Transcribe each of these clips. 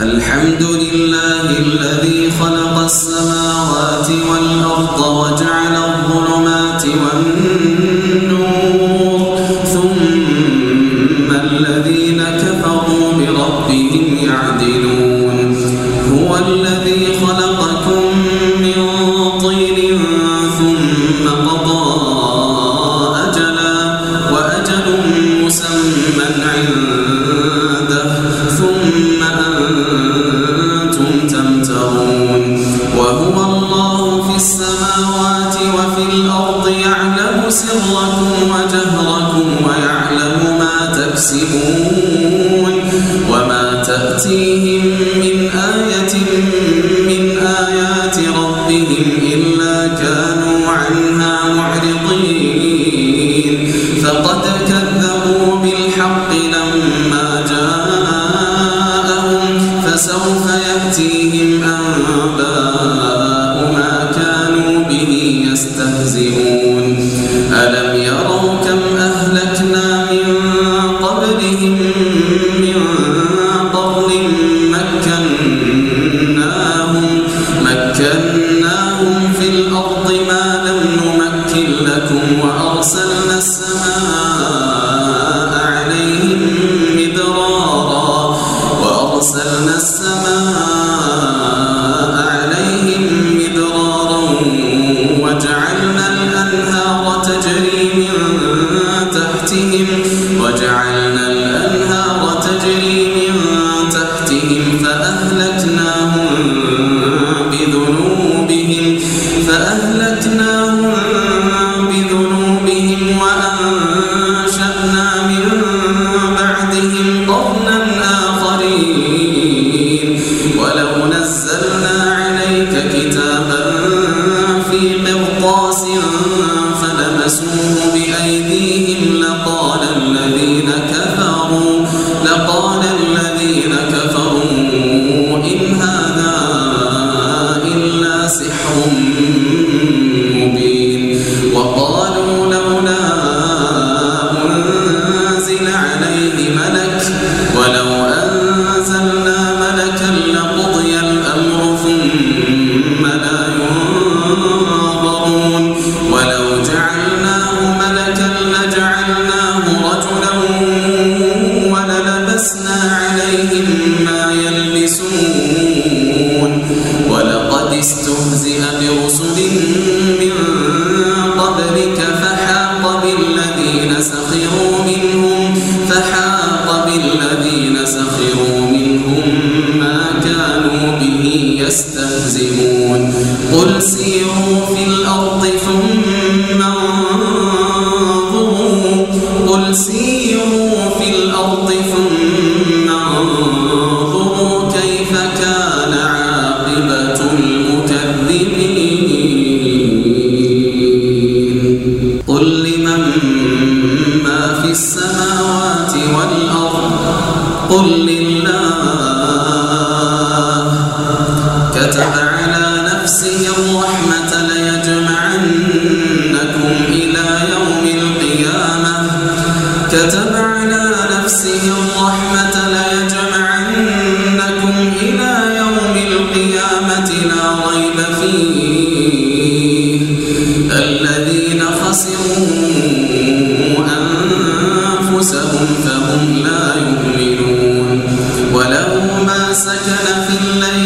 الحمد لله الذي خلق السماوات فسوف يأتيهم أنباء ما كانوا به يستهزئون. تستهزئون قل سيروا في الأرض أحسن في الليل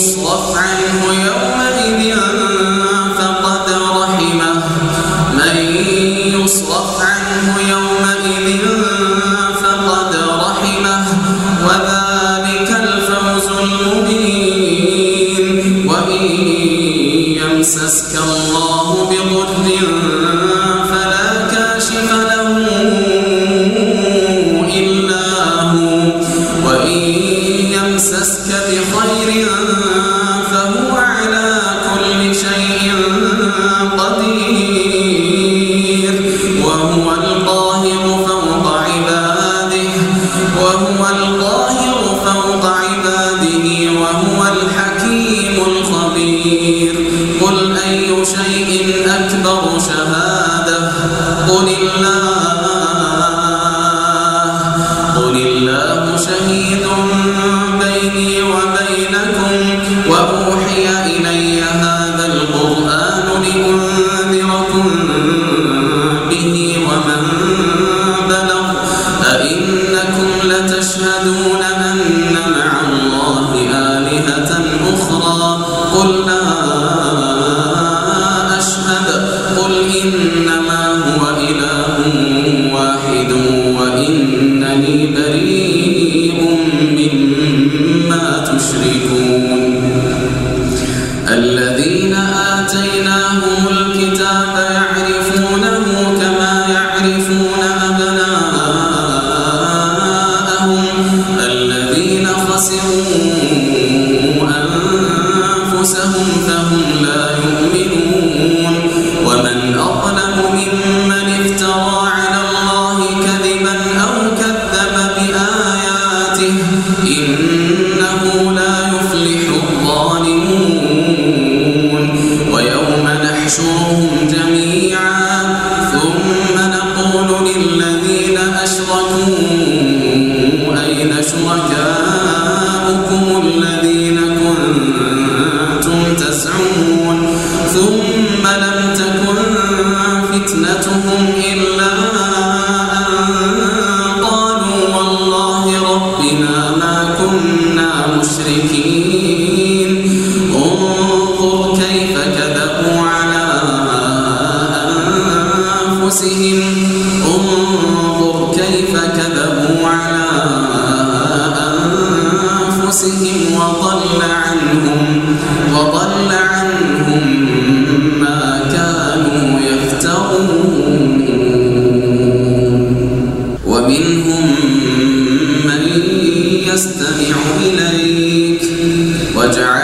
يصلف عن الْيَوْمِ بمبعوثين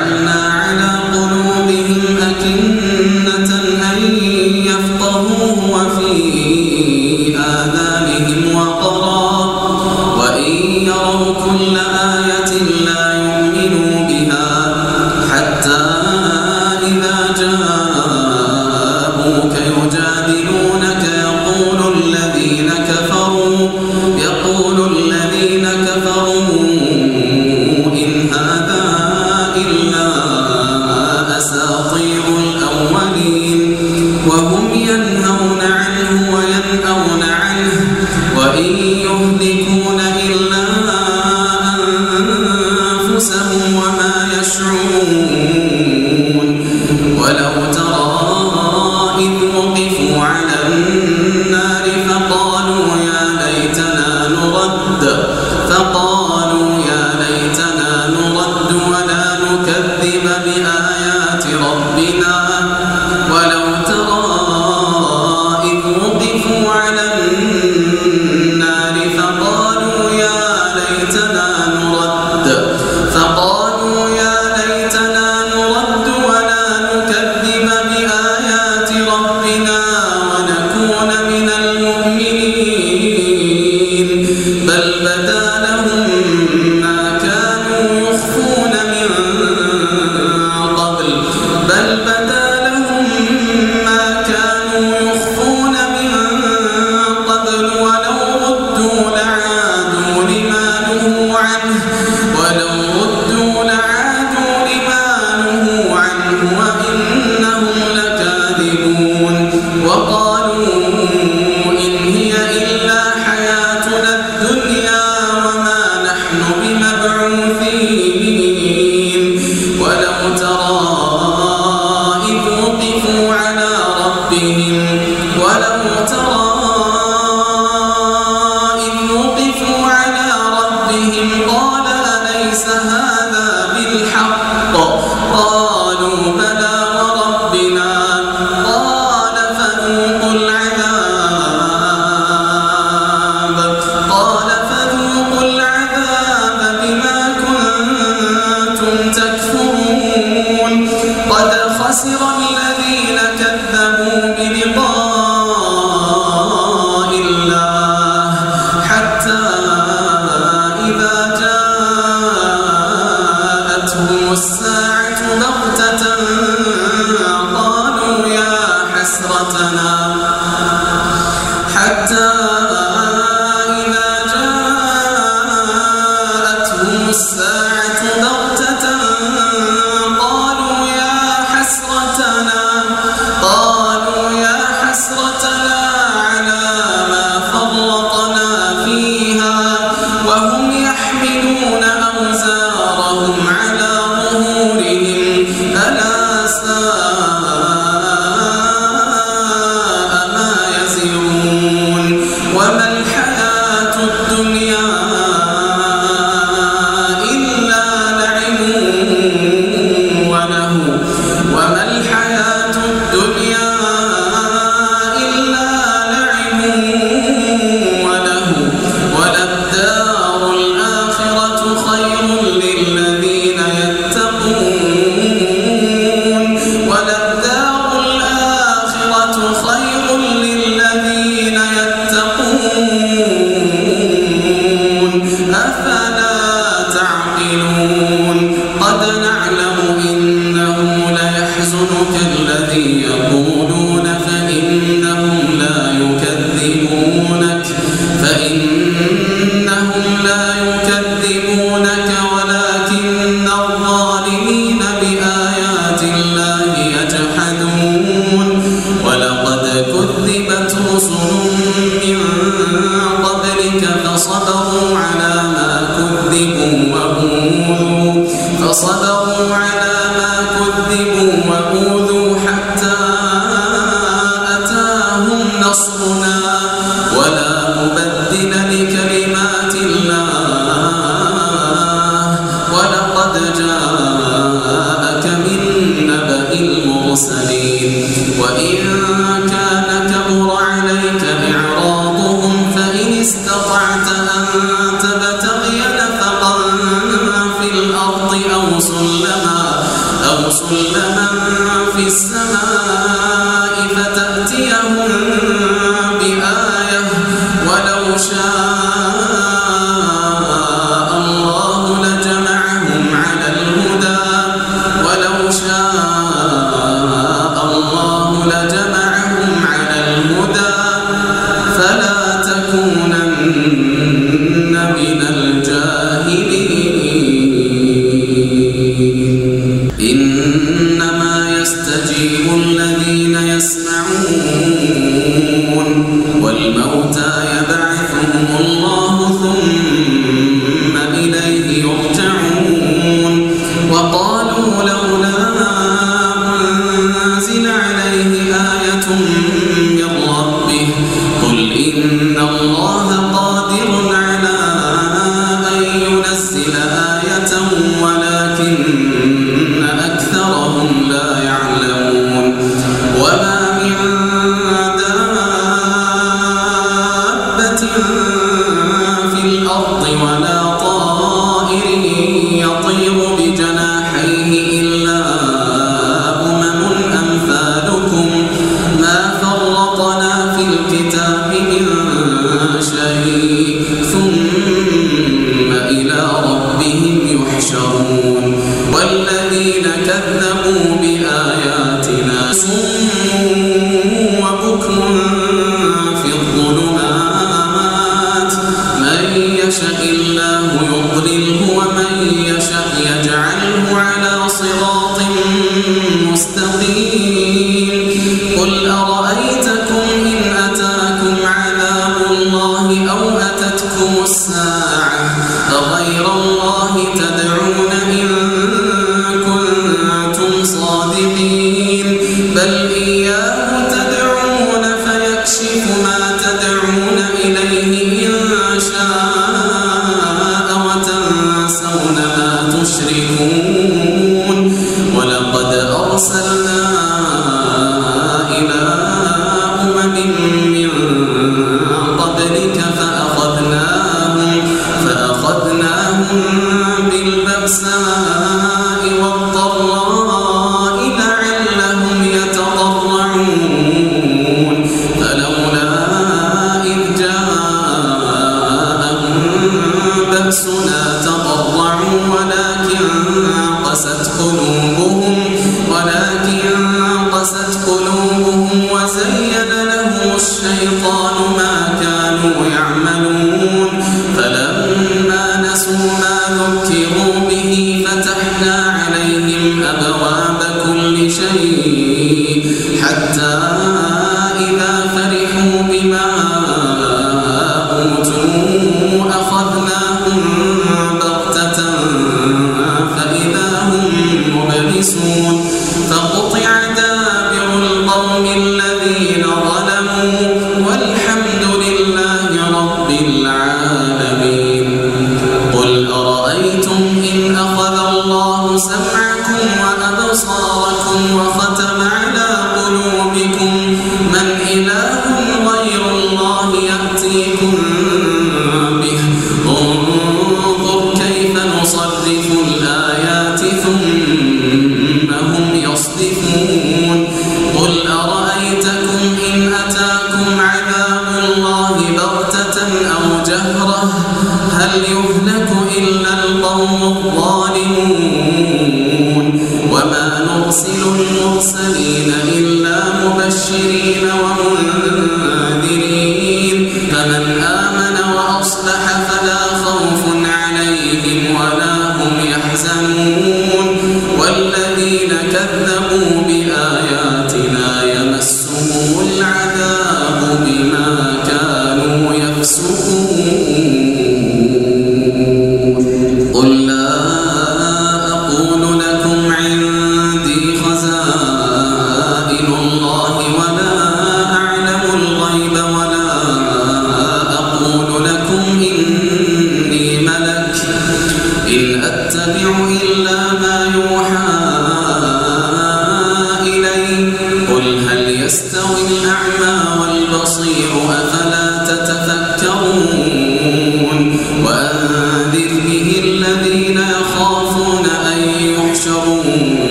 إليه إن شاء وتنسون ما مرسل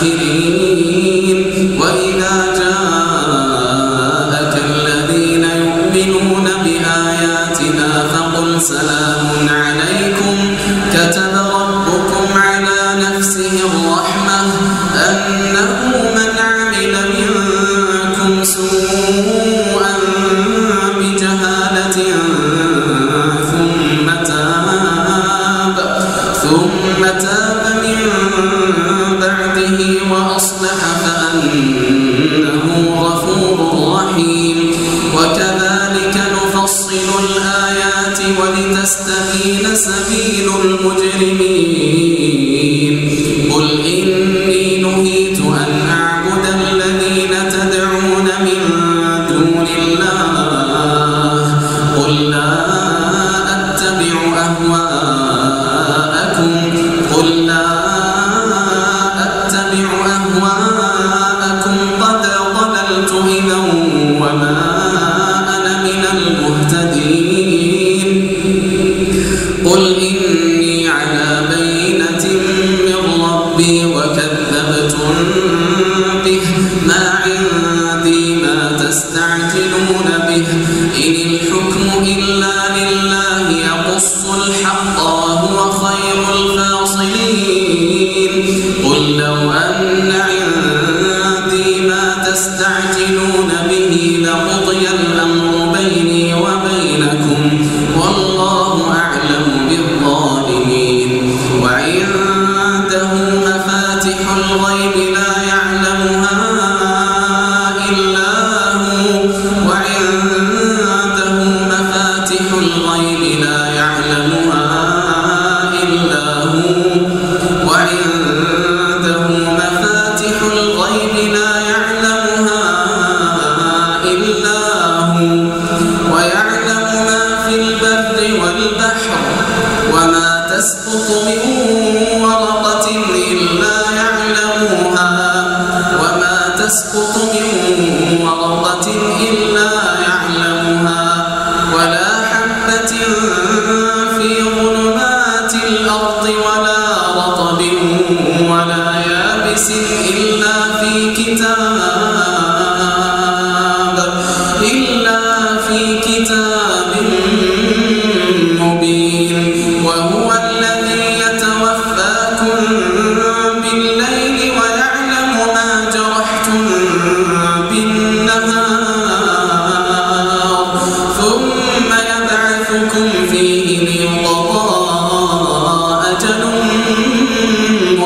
قل إني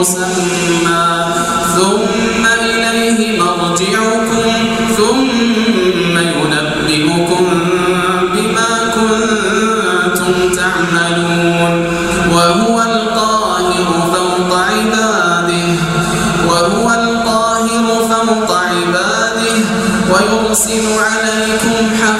مسمى. ثم إليه مرجعكم ثم ينبئكم بما كنتم تعملون. وهو القاهر فوق عباده وهو القاهر فوق عباده ويرسل عليكم حقا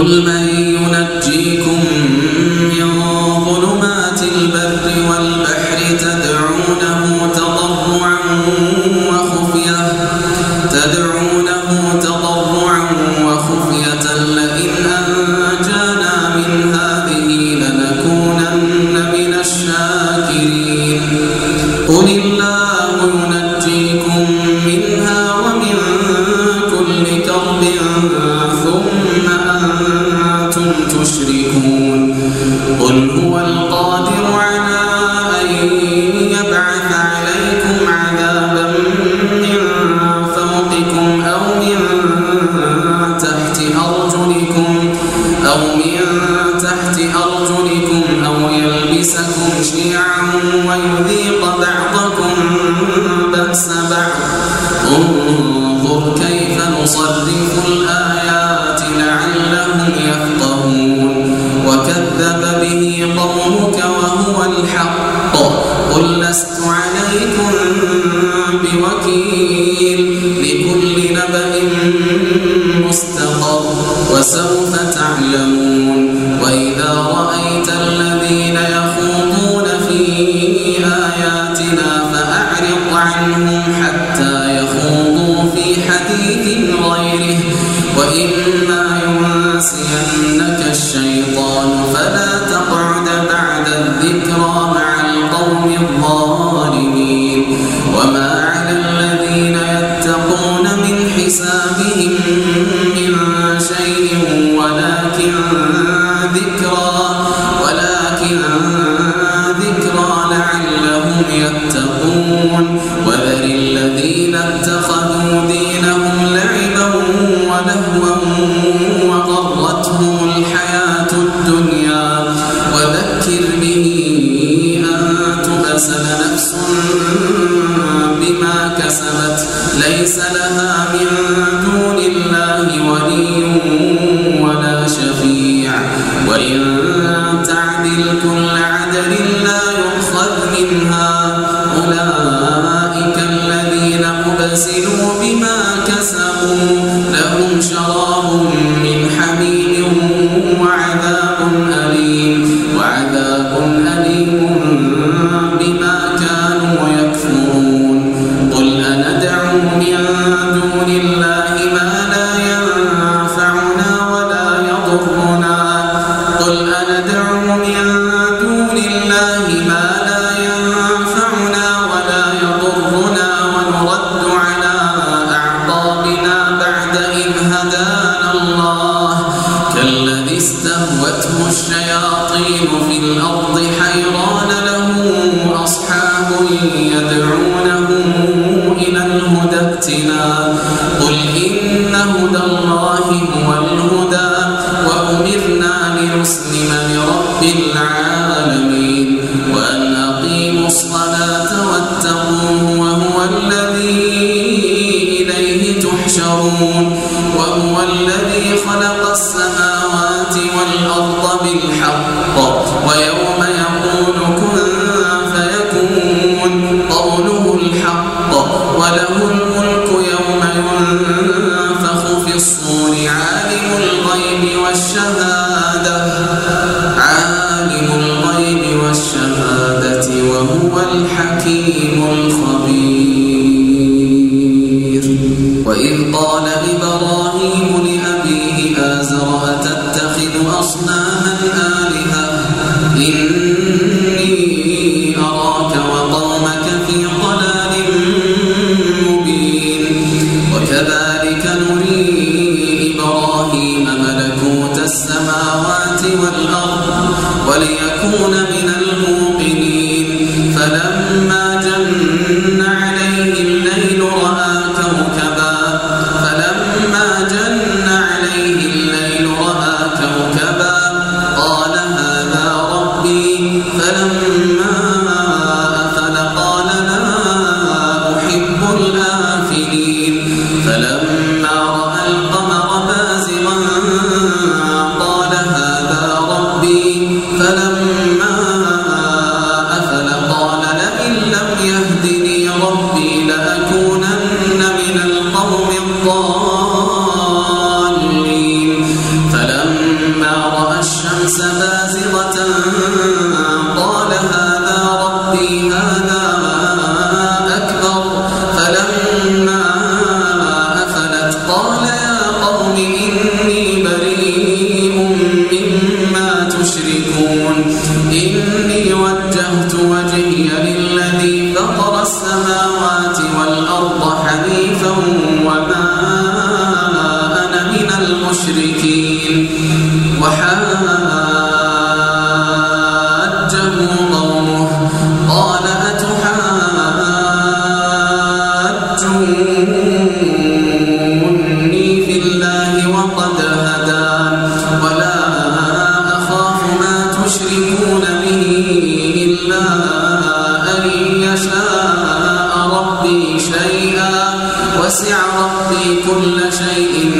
zulmen these uma, إذ هدانا الله. كالذي استهوته الشياطين في الأرض حيران له أصحاب يدعون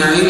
أجمعين